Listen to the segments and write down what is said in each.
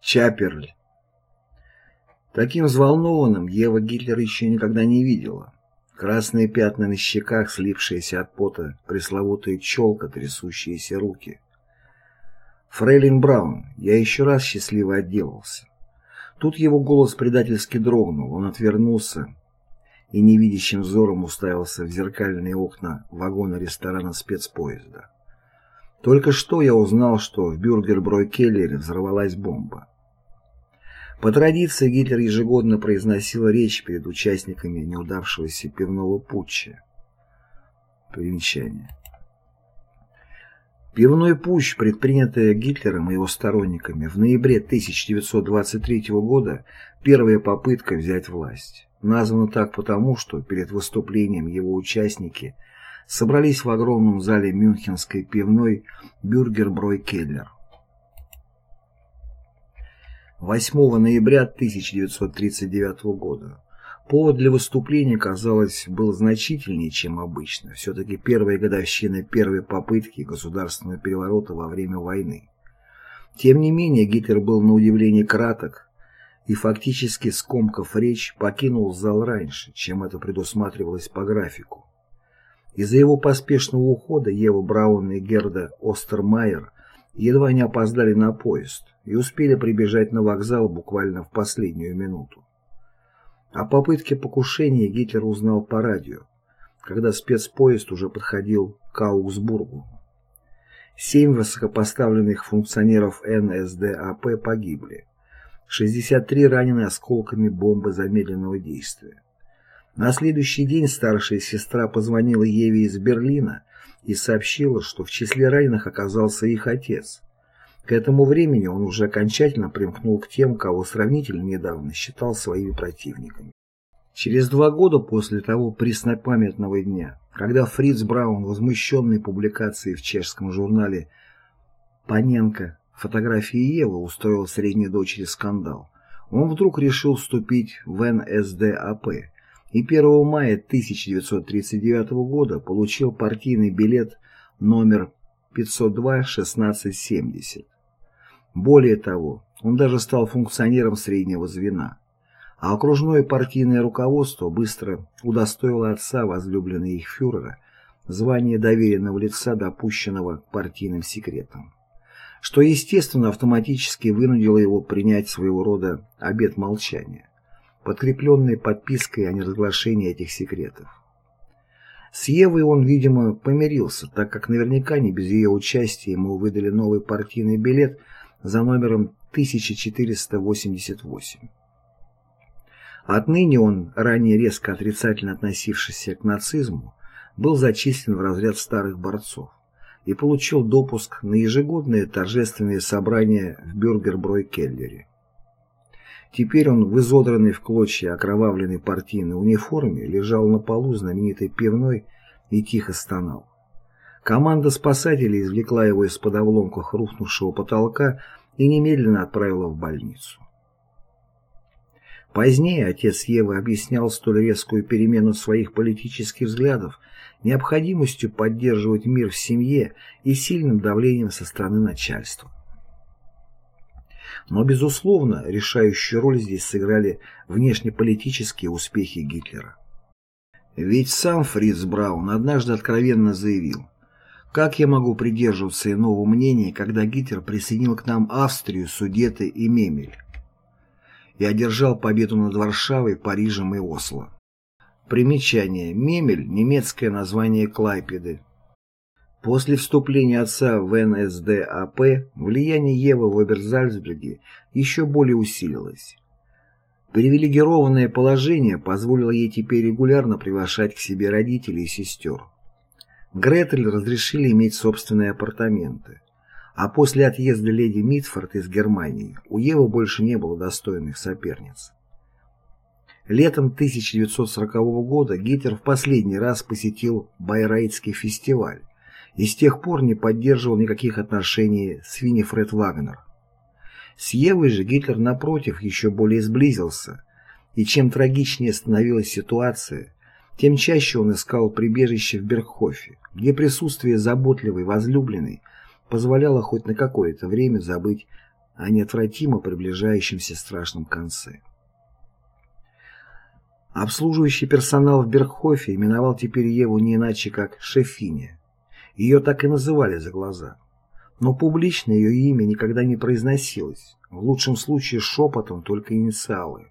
Чаперль. Таким взволнованным Ева Гитлер еще никогда не видела. Красные пятна на щеках, слипшиеся от пота, пресловутая челка, трясущиеся руки. Фрейлин Браун, я еще раз счастливо отделался. Тут его голос предательски дрогнул, он отвернулся и невидящим взором уставился в зеркальные окна вагона ресторана спецпоезда. Только что я узнал, что в Бюргерброй-Келлере взорвалась бомба. По традиции Гитлер ежегодно произносил речь перед участниками неудавшегося пивного путча. Примечание. Пивной путч, предпринятый Гитлером и его сторонниками в ноябре 1923 года, первая попытка взять власть. Названо так потому, что перед выступлением его участники собрались в огромном зале мюнхенской пивной Бюргерброй-Келлер. 8 ноября 1939 года. Повод для выступления, казалось, был значительнее, чем обычно. Все-таки первая годовщина первой попытки государственного переворота во время войны. Тем не менее, Гитлер был на удивление краток и фактически, скомкав речь, покинул зал раньше, чем это предусматривалось по графику. Из-за его поспешного ухода Ева Браун и Герда Остермайер едва не опоздали на поезд и успели прибежать на вокзал буквально в последнюю минуту. О попытке покушения Гитлер узнал по радио, когда спецпоезд уже подходил к Аугсбургу. Семь высокопоставленных функционеров НСДАП погибли. 63 ранены осколками бомбы замедленного действия. На следующий день старшая сестра позвонила Еве из Берлина и сообщила, что в числе раненых оказался их отец. К этому времени он уже окончательно примкнул к тем, кого сравнительно недавно считал своими противниками. Через два года после того преснопамятного дня, когда Фриц Браун, возмущенный публикацией в чешском журнале «Паненко» фотографии Евы устроил средней дочери скандал, он вдруг решил вступить в НСДАП и 1 мая 1939 года получил партийный билет номер 502-1670. Более того, он даже стал функционером среднего звена, а окружное партийное руководство быстро удостоило отца, возлюбленной их фюрера, звания доверенного лица, допущенного к партийным секретам, что, естественно, автоматически вынудило его принять своего рода обет молчания подкрепленной подпиской о неразглашении этих секретов. С Евой он, видимо, помирился, так как наверняка не без ее участия ему выдали новый партийный билет за номером 1488. Отныне он, ранее резко отрицательно относившийся к нацизму, был зачислен в разряд старых борцов и получил допуск на ежегодные торжественные собрания в Бюргерброй-Келлере. Теперь он в изодранной в клочья окровавленной партийной униформе лежал на полу знаменитой пивной и тихо стонал. Команда спасателей извлекла его из-под обломков рухнувшего потолка и немедленно отправила в больницу. Позднее отец Евы объяснял столь резкую перемену своих политических взглядов необходимостью поддерживать мир в семье и сильным давлением со стороны начальства. Но, безусловно, решающую роль здесь сыграли внешнеполитические успехи Гитлера. Ведь сам Фриц Браун однажды откровенно заявил, «Как я могу придерживаться иного мнения, когда Гитлер присоединил к нам Австрию, Судеты и Мемель?» и одержал победу над Варшавой, Парижем и Осло. Примечание. Мемель – немецкое название Клайпеды, После вступления отца в НСДАП влияние Евы в Оберзальцберге еще более усилилось. Привилегированное положение позволило ей теперь регулярно приглашать к себе родителей и сестер. Гретель разрешили иметь собственные апартаменты. А после отъезда леди Митфорд из Германии у Евы больше не было достойных соперниц. Летом 1940 года Гитлер в последний раз посетил Байрейтский фестиваль, и с тех пор не поддерживал никаких отношений с Виннифред Вагнер. С Евой же Гитлер, напротив, еще более сблизился, и чем трагичнее становилась ситуация, тем чаще он искал прибежище в Бергхофе, где присутствие заботливой возлюбленной позволяло хоть на какое-то время забыть о неотвратимо приближающемся страшном конце. Обслуживающий персонал в Бергхофе именовал теперь Еву не иначе, как Шефиня. Ее так и называли за глаза. Но публично ее имя никогда не произносилось, в лучшем случае шепотом только инициалы.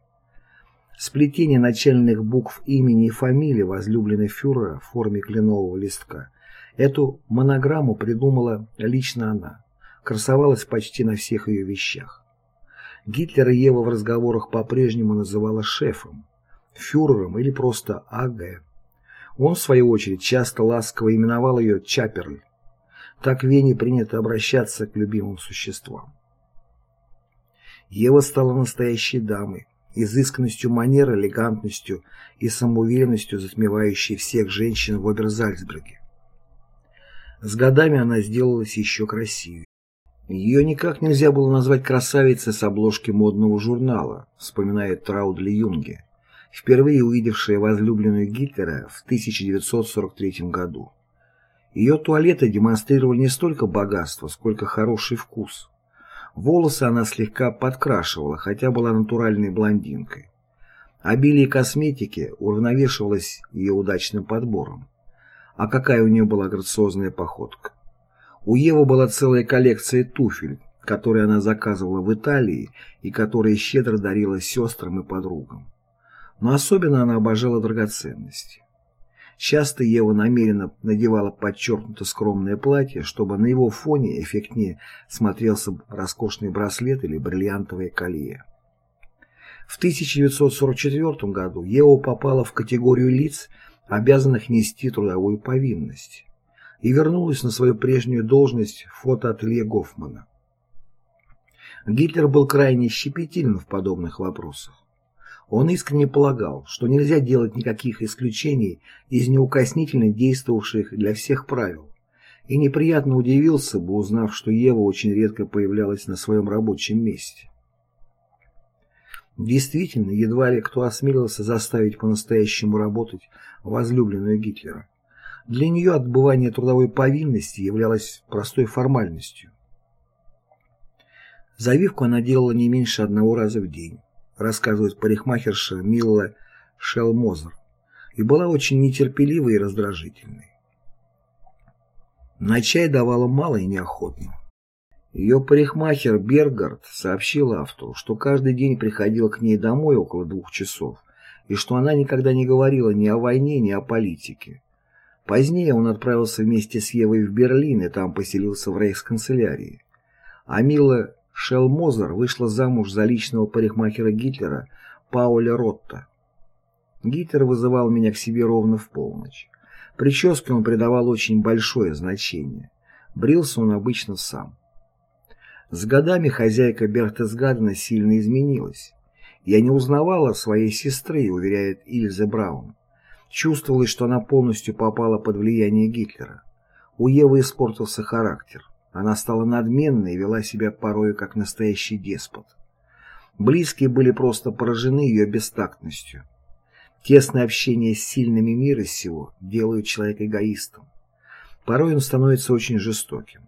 Сплетение начальных букв имени и фамилии возлюбленной фюрера в форме кленового листка. Эту монограмму придумала лично она. Красовалась почти на всех ее вещах. Гитлера Ева в разговорах по-прежнему называла шефом, фюрером или просто АГ. Он, в свою очередь, часто ласково именовал ее Чаперль. Так в Вене принято обращаться к любимым существам. Ева стала настоящей дамой, изысканностью манер, элегантностью и самоуверенностью, затмевающей всех женщин в Оберзальцберге. С годами она сделалась еще красивее. Ее никак нельзя было назвать красавицей с обложки модного журнала, вспоминает Траудли Юнге, впервые увидевшая возлюбленную Гитлера в 1943 году. Ее туалеты демонстрировали не столько богатство, сколько хороший вкус. Волосы она слегка подкрашивала, хотя была натуральной блондинкой. Обилие косметики уравновешивалось ее удачным подбором. А какая у нее была грациозная походка. У Евы была целая коллекция туфель, которые она заказывала в Италии и которые щедро дарила сестрам и подругам. Но особенно она обожала драгоценности. Часто Ева намеренно надевала подчеркнуто скромное платье, чтобы на его фоне эффектнее смотрелся роскошный браслет или бриллиантовое колье. В 1944 году Ева попала в категорию лиц, обязанных нести трудовую повинность, и вернулась на свою прежнюю должность в фотоателье Гофмана. Гитлер был крайне щепетилен в подобных вопросах. Он искренне полагал, что нельзя делать никаких исключений из неукоснительно действовавших для всех правил, и неприятно удивился бы, узнав, что Ева очень редко появлялась на своем рабочем месте. Действительно, едва ли кто осмелился заставить по-настоящему работать возлюбленную Гитлера. Для нее отбывание трудовой повинности являлось простой формальностью. Завивку она делала не меньше одного раза в день рассказывает парикмахерша Милла Шелмозер, и была очень нетерпеливой и раздражительной. На чай давала мало и неохотно. Ее парикмахер Бергард сообщил автору, что каждый день приходил к ней домой около двух часов, и что она никогда не говорила ни о войне, ни о политике. Позднее он отправился вместе с Евой в Берлин и там поселился в рейхсканцелярии. А Мила Шелмозер вышла замуж за личного парикмахера Гитлера Пауля Ротта. Гитлер вызывал меня к себе ровно в полночь. Прическе он придавал очень большое значение. Брился он обычно сам. С годами хозяйка Бертесгадена сильно изменилась. Я не узнавала своей сестры, уверяет Ильза Браун. Чувствовалось, что она полностью попала под влияние Гитлера. У Евы испортился характер. Она стала надменной и вела себя порою как настоящий деспот. Близкие были просто поражены ее бестактностью. Тесное общение с сильными мира сего делают человека эгоистом. Порой он становится очень жестоким.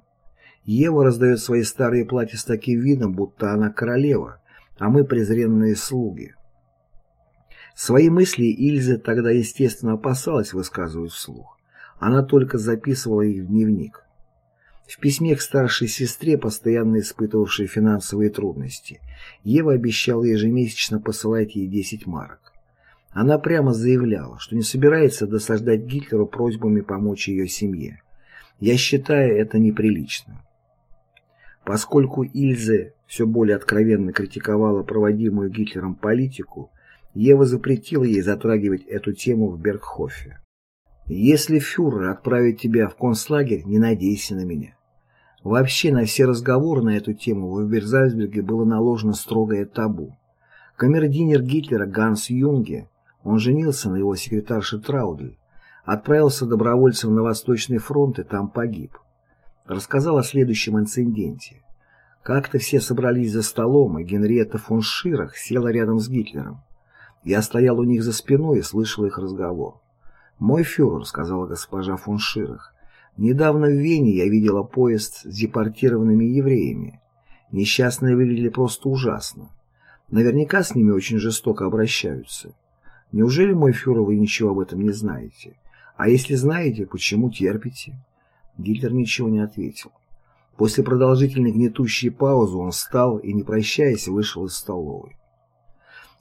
Ева раздает свои старые платья с таким видом, будто она королева, а мы презренные слуги. Свои мысли Ильза тогда, естественно, опасалась высказывать вслух. Она только записывала их в дневник. В письме к старшей сестре, постоянно испытывавшей финансовые трудности, Ева обещала ежемесячно посылать ей 10 марок. Она прямо заявляла, что не собирается досаждать Гитлеру просьбами помочь ее семье. Я считаю это неприличным. Поскольку Ильзе все более откровенно критиковала проводимую Гитлером политику, Ева запретила ей затрагивать эту тему в Бергхофе. «Если фюрер отправит тебя в концлагерь, не надейся на меня. Вообще на все разговоры на эту тему в Эберзальцберге было наложено строгое табу. Камердинер Гитлера Ганс Юнге, он женился на его секретарше Траудель, отправился добровольцем на Восточный фронт и там погиб. Рассказал о следующем инциденте. Как-то все собрались за столом, и Генриетта фон Ширах села рядом с Гитлером. Я стоял у них за спиной и слышал их разговор. «Мой фюрер», — сказала госпожа фон Ширах, Недавно в Вене я видела поезд с депортированными евреями. Несчастные выглядели просто ужасно. Наверняка с ними очень жестоко обращаются. Неужели, мой фюрер, вы ничего об этом не знаете? А если знаете, почему терпите? Гитлер ничего не ответил. После продолжительной гнетущей паузы он встал и, не прощаясь, вышел из столовой.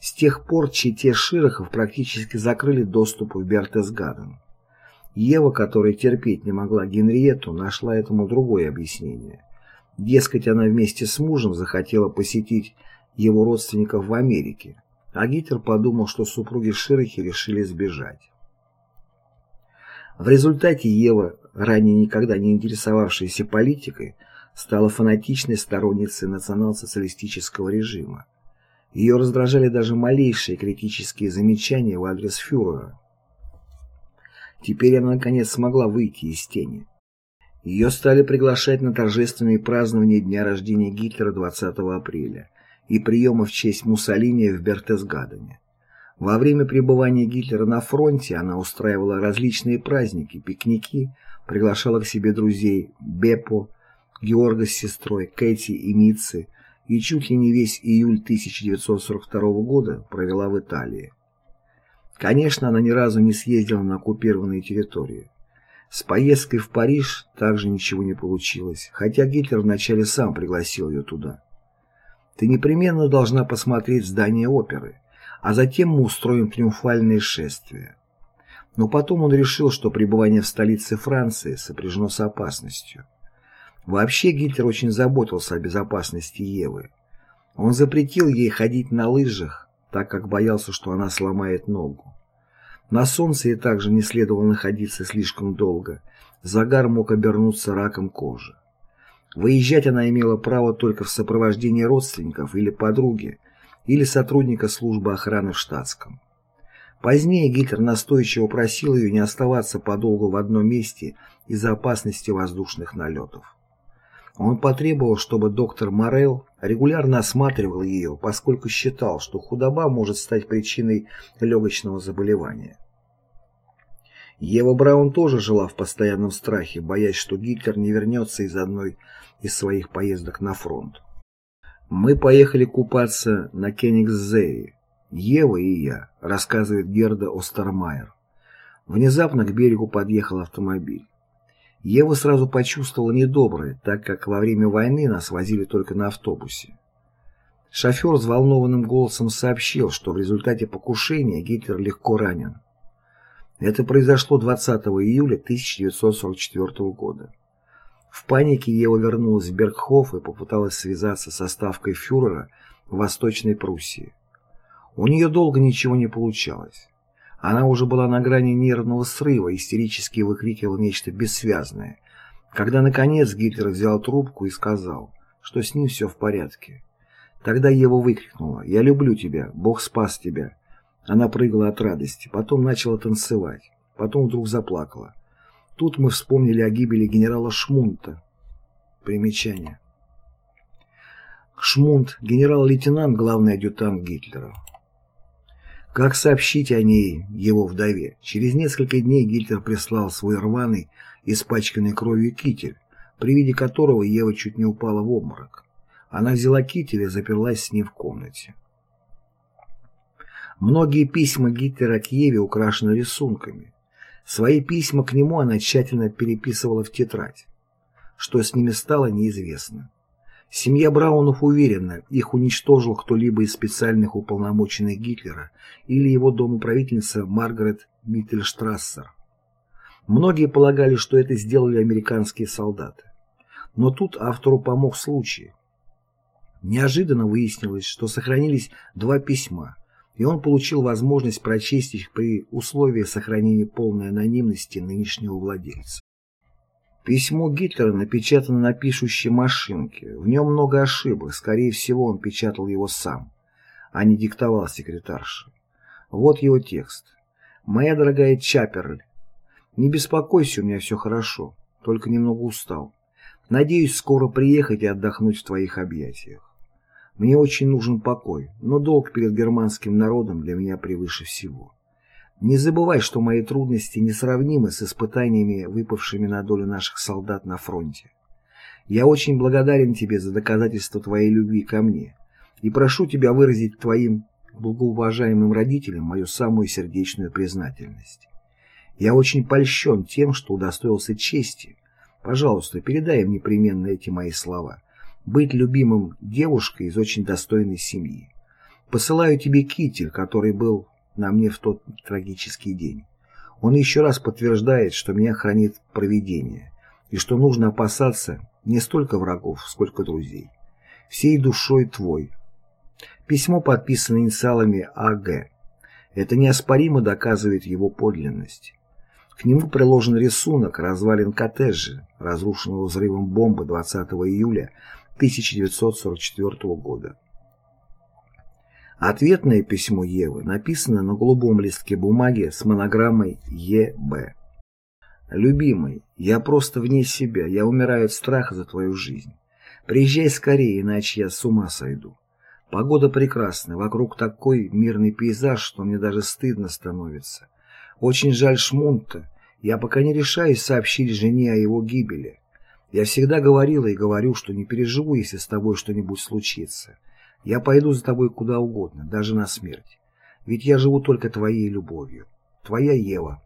С тех пор чете Широхов практически закрыли доступ в Бертесгаден. Ева, которая терпеть не могла Генриетту, нашла этому другое объяснение. Дескать, она вместе с мужем захотела посетить его родственников в Америке, а Гитлер подумал, что супруги Широхи решили сбежать. В результате Ева, ранее никогда не интересовавшаяся политикой, стала фанатичной сторонницей национал-социалистического режима. Ее раздражали даже малейшие критические замечания в адрес фюрера. Теперь она наконец смогла выйти из тени. Ее стали приглашать на торжественные празднования дня рождения Гитлера 20 апреля и приемы в честь Муссолини в Бертесгадене. Во время пребывания Гитлера на фронте она устраивала различные праздники, пикники, приглашала к себе друзей Беппо, Георга с сестрой, Кэти и Митцы, и чуть ли не весь июль 1942 года провела в Италии. Конечно, она ни разу не съездила на оккупированные территории. С поездкой в Париж также ничего не получилось, хотя Гитлер вначале сам пригласил ее туда. «Ты непременно должна посмотреть здание оперы, а затем мы устроим триумфальное шествие». Но потом он решил, что пребывание в столице Франции сопряжено с опасностью. Вообще Гитлер очень заботился о безопасности Евы. Он запретил ей ходить на лыжах, так как боялся, что она сломает ногу. На солнце ей также не следовало находиться слишком долго, загар мог обернуться раком кожи. Выезжать она имела право только в сопровождении родственников или подруги, или сотрудника службы охраны в штатском. Позднее Гитлер настойчиво просил ее не оставаться подолгу в одном месте из-за опасности воздушных налетов. Он потребовал, чтобы доктор Морел регулярно осматривал ее, поскольку считал, что худоба может стать причиной легочного заболевания. Ева Браун тоже жила в постоянном страхе, боясь, что Гитлер не вернется из одной из своих поездок на фронт. «Мы поехали купаться на Кенигсзее, Ева и я», рассказывает Герда Остермайер. Внезапно к берегу подъехал автомобиль. Ева сразу почувствовала недоброе, так как во время войны нас возили только на автобусе. Шофер взволнованным голосом сообщил, что в результате покушения Гитлер легко ранен. Это произошло 20 июля 1944 года. В панике Ева вернулась в Бергхоф и попыталась связаться со ставкой фюрера в Восточной Пруссии. У нее долго ничего не получалось. Она уже была на грани нервного срыва, истерически выкрикивала нечто бессвязное. Когда, наконец, Гитлер взял трубку и сказал, что с ним все в порядке. Тогда Ева выкрикнула «Я люблю тебя, Бог спас тебя». Она прыгала от радости, потом начала танцевать, потом вдруг заплакала. Тут мы вспомнили о гибели генерала Шмунта. Примечание. Шмунт – генерал-лейтенант, главный адъютант Гитлера. Как сообщить о ней его вдове? Через несколько дней Гитлер прислал свой рваный, испачканный кровью китель, при виде которого Ева чуть не упала в обморок. Она взяла китель и заперлась с ним в комнате. Многие письма Гитлера к Еве украшены рисунками. Свои письма к нему она тщательно переписывала в тетрадь. Что с ними стало, неизвестно. Семья Браунов уверена, их уничтожил кто-либо из специальных уполномоченных Гитлера или его домоправительница Маргарет Миттельштрассер. Многие полагали, что это сделали американские солдаты. Но тут автору помог случай. Неожиданно выяснилось, что сохранились два письма, и он получил возможность прочесть их при условии сохранения полной анонимности нынешнего владельца. Письмо Гитлера напечатано на пишущей машинке. В нем много ошибок. Скорее всего, он печатал его сам, а не диктовал секретарше. Вот его текст. «Моя дорогая Чаперль, не беспокойся, у меня все хорошо, только немного устал. Надеюсь скоро приехать и отдохнуть в твоих объятиях. Мне очень нужен покой, но долг перед германским народом для меня превыше всего. Не забывай, что мои трудности несравнимы с испытаниями, выпавшими на долю наших солдат на фронте. Я очень благодарен тебе за доказательство твоей любви ко мне и прошу тебя выразить твоим благоуважаемым родителям мою самую сердечную признательность. Я очень польщен тем, что удостоился чести. Пожалуйста, передай им непременно эти мои слова. Быть любимым девушкой из очень достойной семьи. Посылаю тебе китель, который был на мне в тот трагический день. Он еще раз подтверждает, что меня хранит провидение, и что нужно опасаться не столько врагов, сколько друзей. Всей душой твой. Письмо подписано инициалами А.Г. Это неоспоримо доказывает его подлинность. К нему приложен рисунок развалин коттеджа, разрушенного взрывом бомбы 20 июля 1944 года. Ответное письмо Евы написано на голубом листке бумаги с монограммой «Е.Б». «Любимый, я просто вне себя, я умираю от страха за твою жизнь. Приезжай скорее, иначе я с ума сойду. Погода прекрасная, вокруг такой мирный пейзаж, что мне даже стыдно становится. Очень жаль Шмунта, я пока не решаюсь сообщить жене о его гибели. Я всегда говорила и говорю, что не переживу, если с тобой что-нибудь случится. Я пойду за тобой куда угодно, даже на смерть. Ведь я живу только твоей любовью. Твоя Ева.